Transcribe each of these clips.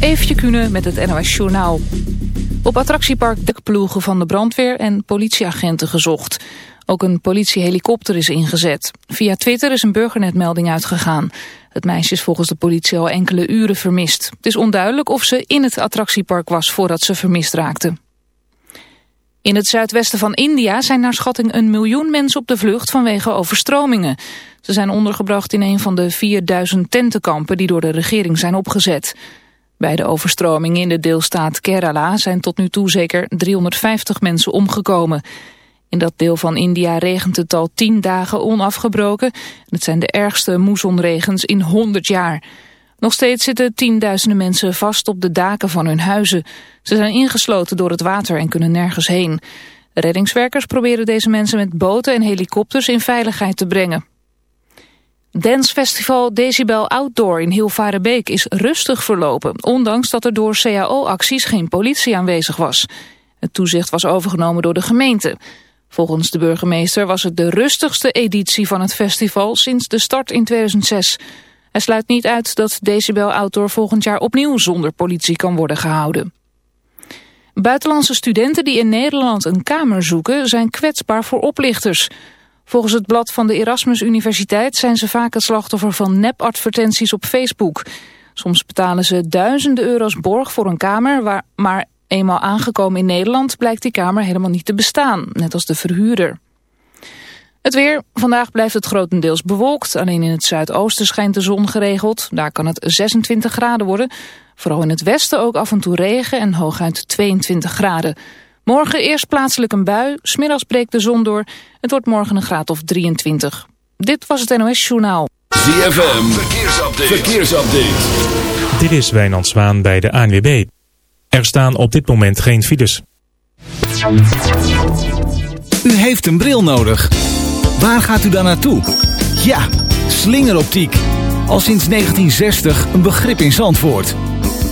Eefje Kunnen met het NOS Journaal. Op attractiepark de ploegen van de brandweer en politieagenten gezocht. Ook een politiehelikopter is ingezet. Via Twitter is een burgernetmelding uitgegaan. Het meisje is volgens de politie al enkele uren vermist. Het is onduidelijk of ze in het attractiepark was voordat ze vermist raakte. In het zuidwesten van India zijn naar schatting een miljoen mensen op de vlucht vanwege overstromingen. Ze zijn ondergebracht in een van de 4000 tentenkampen die door de regering zijn opgezet. Bij de overstromingen in de deelstaat Kerala zijn tot nu toe zeker 350 mensen omgekomen. In dat deel van India regent het al tien dagen onafgebroken. Het zijn de ergste moessonregens in 100 jaar. Nog steeds zitten tienduizenden mensen vast op de daken van hun huizen. Ze zijn ingesloten door het water en kunnen nergens heen. Reddingswerkers proberen deze mensen met boten en helikopters in veiligheid te brengen. Dancefestival Decibel Outdoor in Hilvarenbeek is rustig verlopen, ondanks dat er door CAO-acties geen politie aanwezig was. Het toezicht was overgenomen door de gemeente. Volgens de burgemeester was het de rustigste editie van het festival sinds de start in 2006. Hij sluit niet uit dat Decibel Outdoor volgend jaar opnieuw zonder politie kan worden gehouden. Buitenlandse studenten die in Nederland een kamer zoeken zijn kwetsbaar voor oplichters. Volgens het blad van de Erasmus Universiteit zijn ze vaak het slachtoffer van nepadvertenties op Facebook. Soms betalen ze duizenden euro's borg voor een kamer, waar, maar eenmaal aangekomen in Nederland blijkt die kamer helemaal niet te bestaan, net als de verhuurder. Het weer. Vandaag blijft het grotendeels bewolkt. Alleen in het zuidoosten schijnt de zon geregeld. Daar kan het 26 graden worden. Vooral in het westen ook af en toe regen en hooguit 22 graden. Morgen eerst plaatselijk een bui. Smiddags breekt de zon door. Het wordt morgen een graad of 23. Dit was het NOS Journaal. ZFM. Verkeersupdate. Verkeersupdate. Dit is Wijnand Zwaan bij de ANWB. Er staan op dit moment geen files. U heeft een bril nodig. Waar gaat u dan naartoe? Ja, slingeroptiek. Al sinds 1960 een begrip in Zandvoort.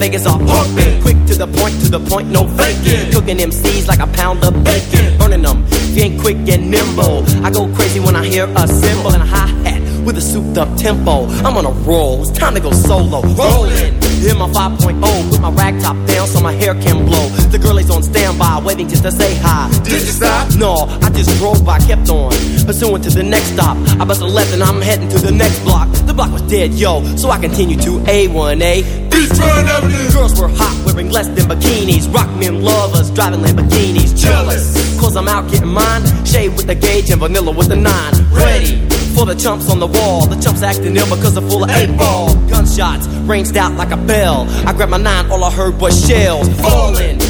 Vegas are pumping. Quick to the point, to the point, no faking. Cooking MCs like a pound of bacon. Burning them, ain't quick and nimble. I go crazy when I hear a cymbal and a hi hat with a souped up tempo. I'm on a roll, it's time to go solo. Rolling, in my 5.0, put my rag top down so my hair can blow. The girl is on standby, waiting just to say hi. Did you stop? No, I just drove by, kept on, pursuing to the next stop. I bust a left and I'm heading to the next block. The block was dead, yo, so I continued to A1A. Beachfront Avenue. Girls were hot, wearing less than bikinis. Rock men lovers, driving Lamborghinis. Jealous, cause I'm out getting mine. Shade with the gauge and vanilla with the nine. Ready for the chumps on the wall. The chumps acting ill because they're full of eight ball. Gunshots ranged out like a bell. I grabbed my nine, all I heard was shells falling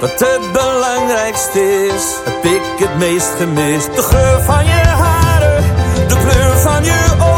Wat het belangrijkste is, heb ik het meest gemist. De geur van je haren, de kleur van je ogen,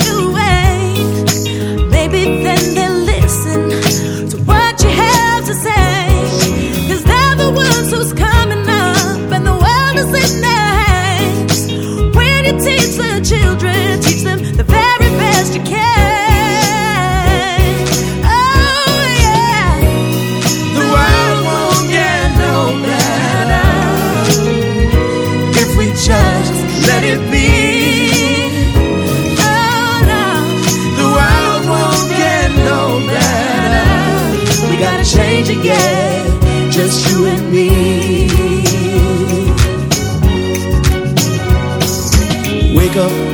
children, teach them the very best you can. Oh, yeah. The world won't get no better if we just let it be. Oh, no. The world won't get no better. We gotta change again, just you and me.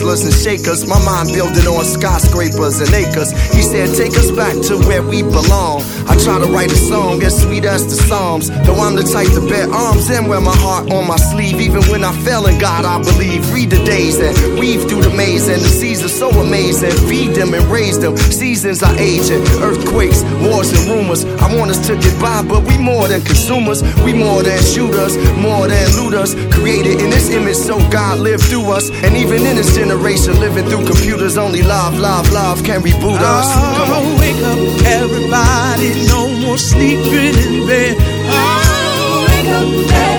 Hustlers and shakers. My mind building on skyscrapers and acres. He said, Take us back to where we belong. I try to write a song as sweet as the Psalms. Though I'm the type to bear arms and wear my heart on my sleeve. Even when I fail in God, I believe. Read the days and weave through the maze. And the are so amazing. Feed them and raise them. Seasons are aging. Earthquakes, wars, and rumors. I want us to get by, but we more than consumers. We more than shooters, more than looters. Created in this image, so God lived through us. And even in this generation, living through computers, only live, live, live can reboot us. Oh, Come on. Wake up, everybody. No more sleeping in bed. Oh, wake up,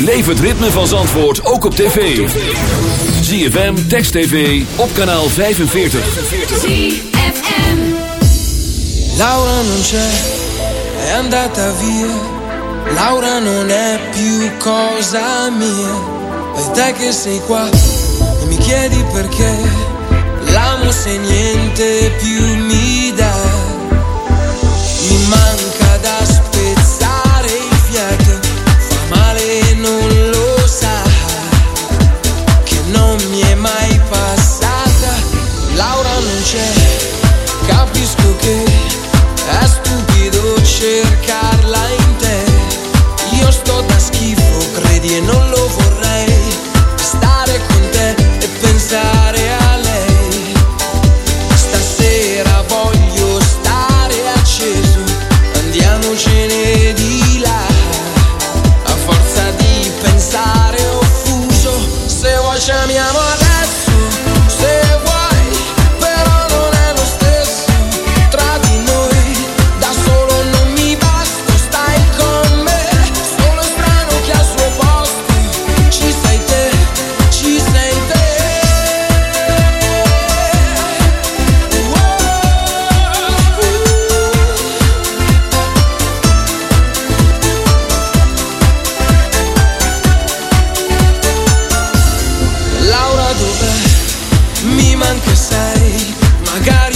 Beleef het ritme van Zandvoort ook op tv. ZFM, Text TV, op kanaal 45. ZFM Laura non c'è, è andata via. Laura non è più cosa mia. E te che sei qua e mi chiedi perché. L'amo se niente più mi dà. Mi manca da Mi che sei, magari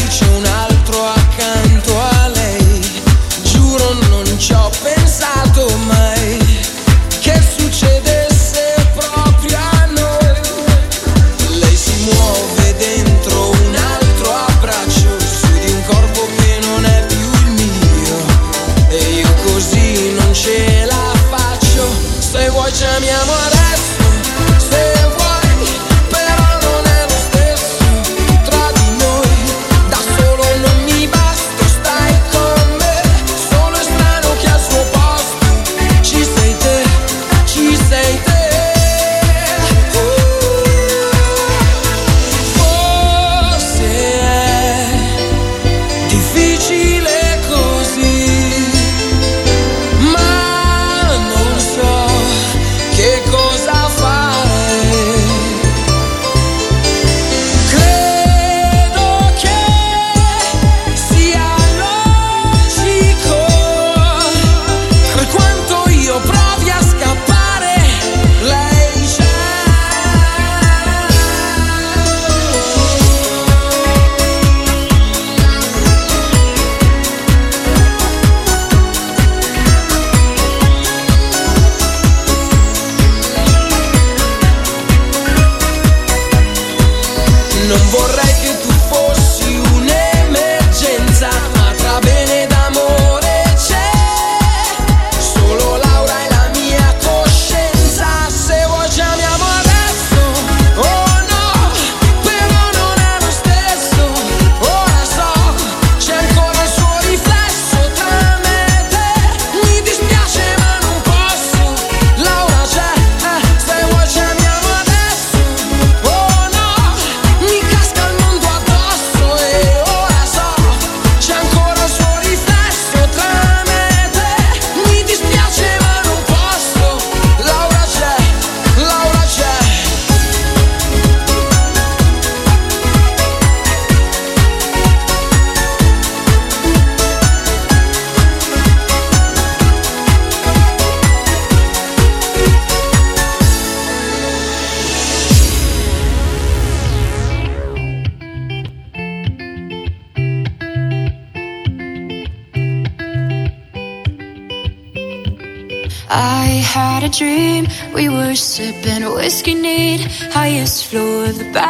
the back.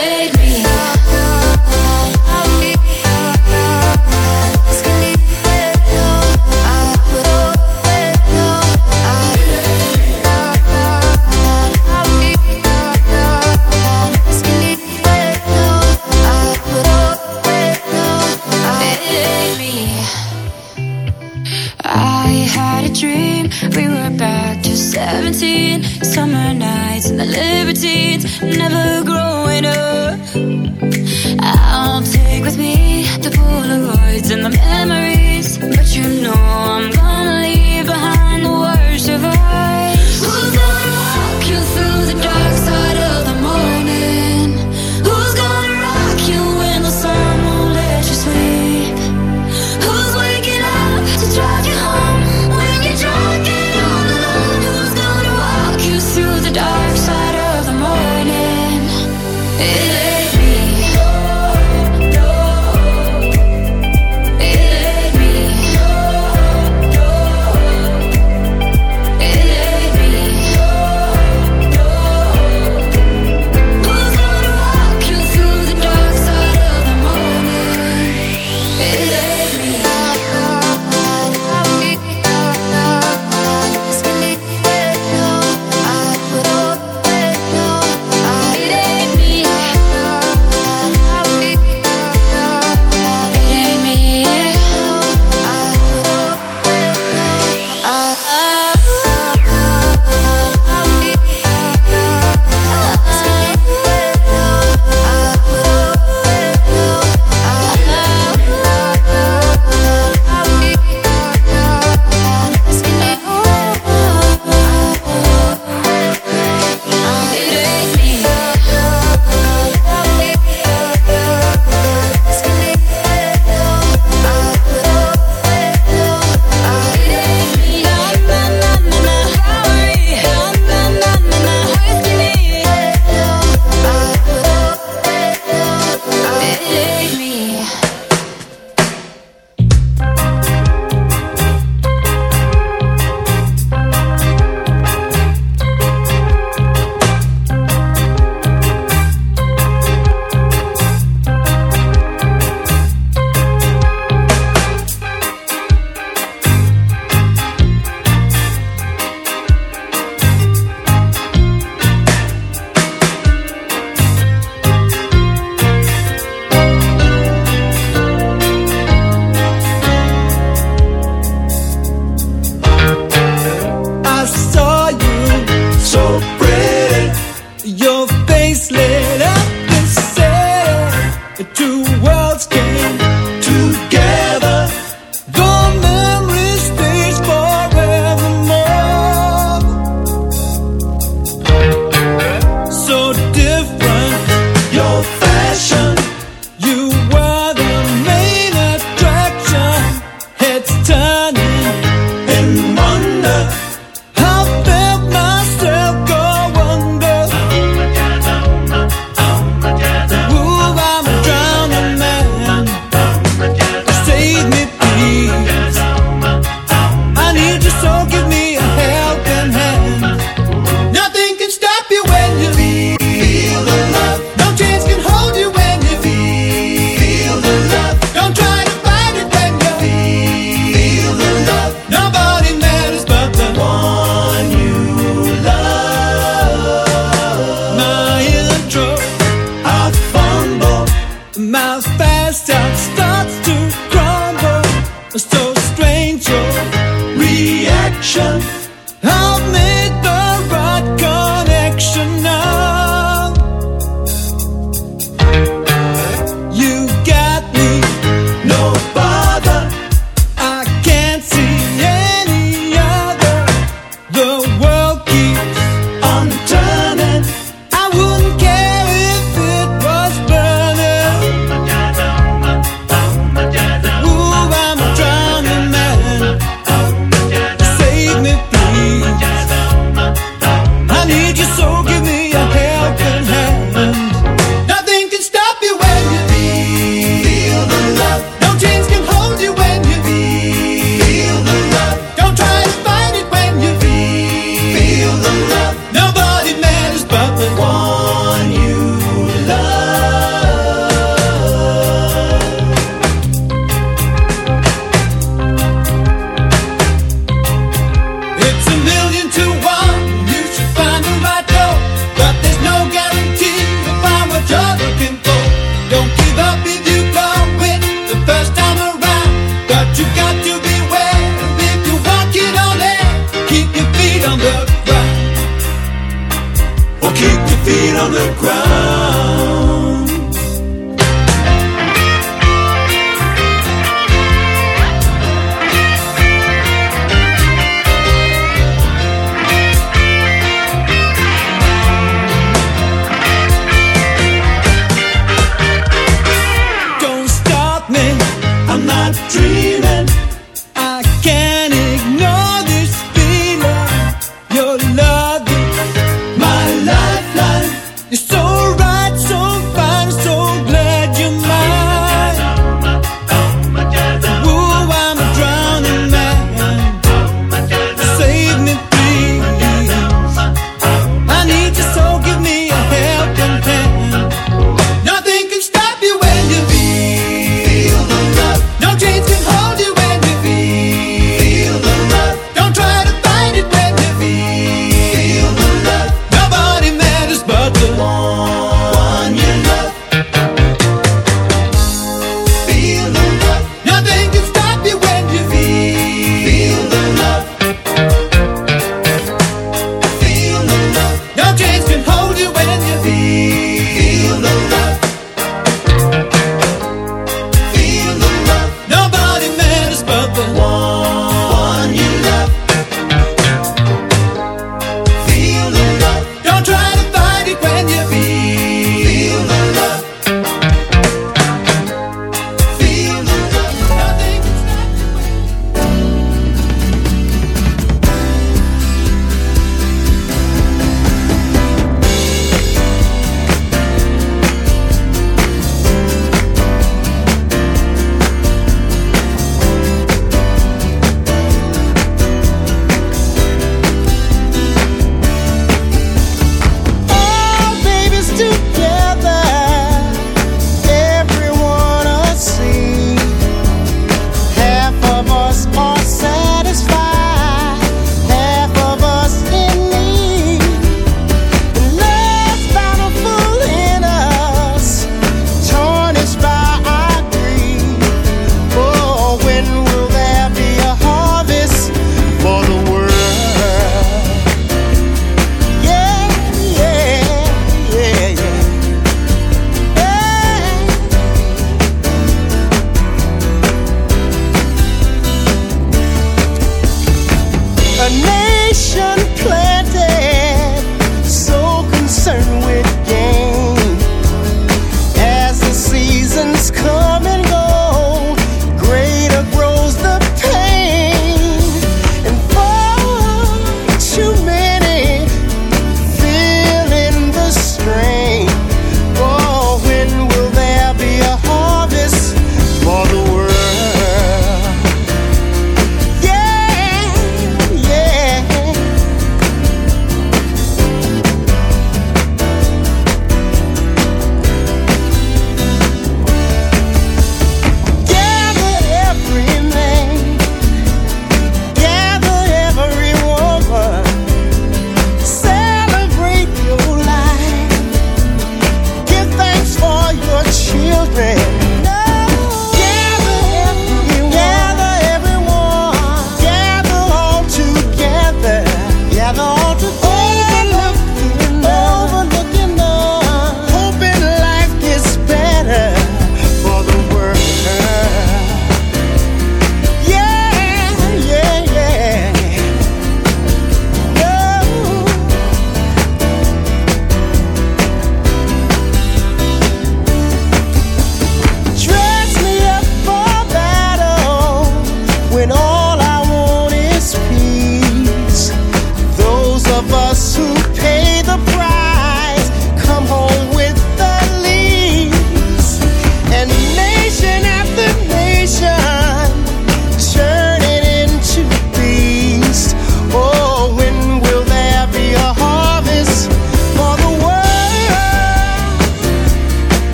made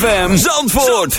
ZFM Zandvoort.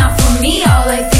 Not for me. All I think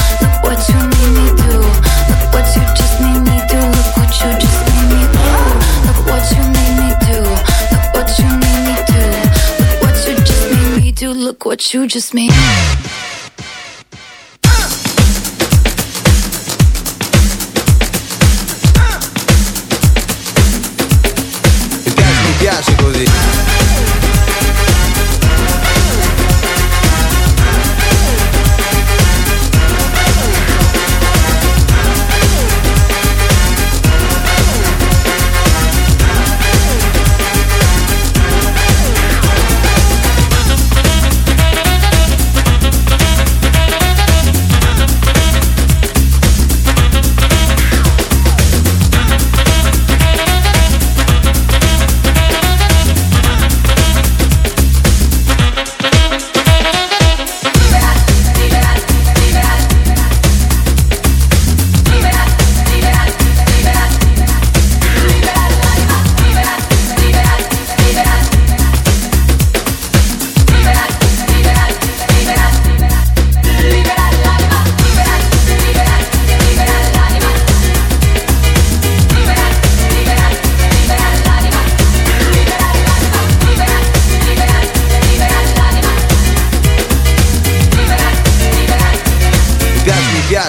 what you just made.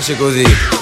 piace così.